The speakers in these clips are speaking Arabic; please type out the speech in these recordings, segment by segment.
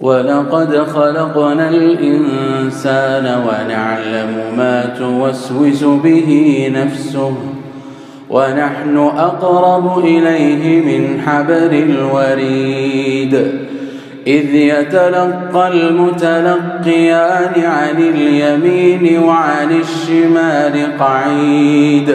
ولقد خلقنا الإنسان ونعلم ما توسوس به نفسه ونحن أقرب إليه من حبر الوريد إذ يتلقى المتلقيان عن اليمين وعن الشمال قعيد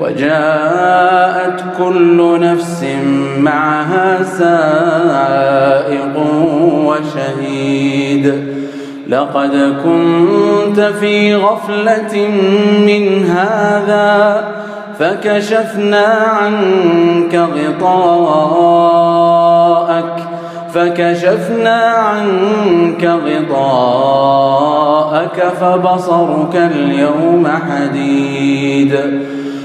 وجاءت كل نفس معها سائق وشهيد. لقد كنت في غفلة من هذا فكشفنا عنك غطاءك فكشفنا عنك غطاءك فبصرك اليوم حديد.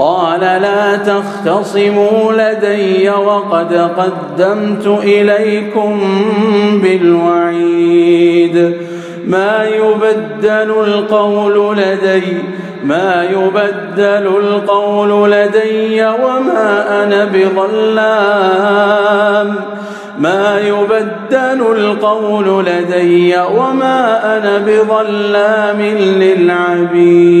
قال لا تختصموا لدي وقد قدمت إليكم بالوعيد. ما يبدل القول لدي ما يبدل القول لدي وما أنا بظلام. ما يبدل القول لدي وما أنا بظلام للعبيد.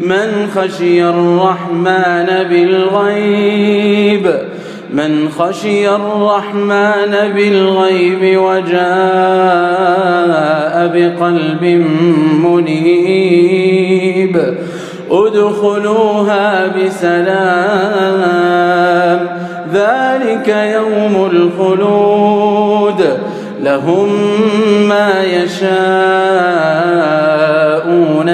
من خشي الرحمن بالغيب من خشي الرحمن بالغيب وجاء بقلب منيب. ادخلوها بسلام ذلك يوم الخلود لهم ما يشاءون.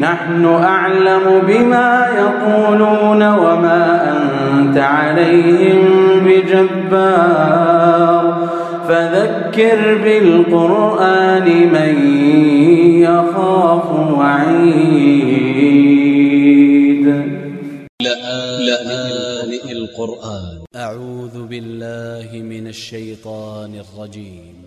نحن أعلم بما يقولون وما أنت عليهم بجبار. فذكر بالقرآن من يخاف وعيد. لآن القرآن. أعوذ بالله من الشيطان الرجيم.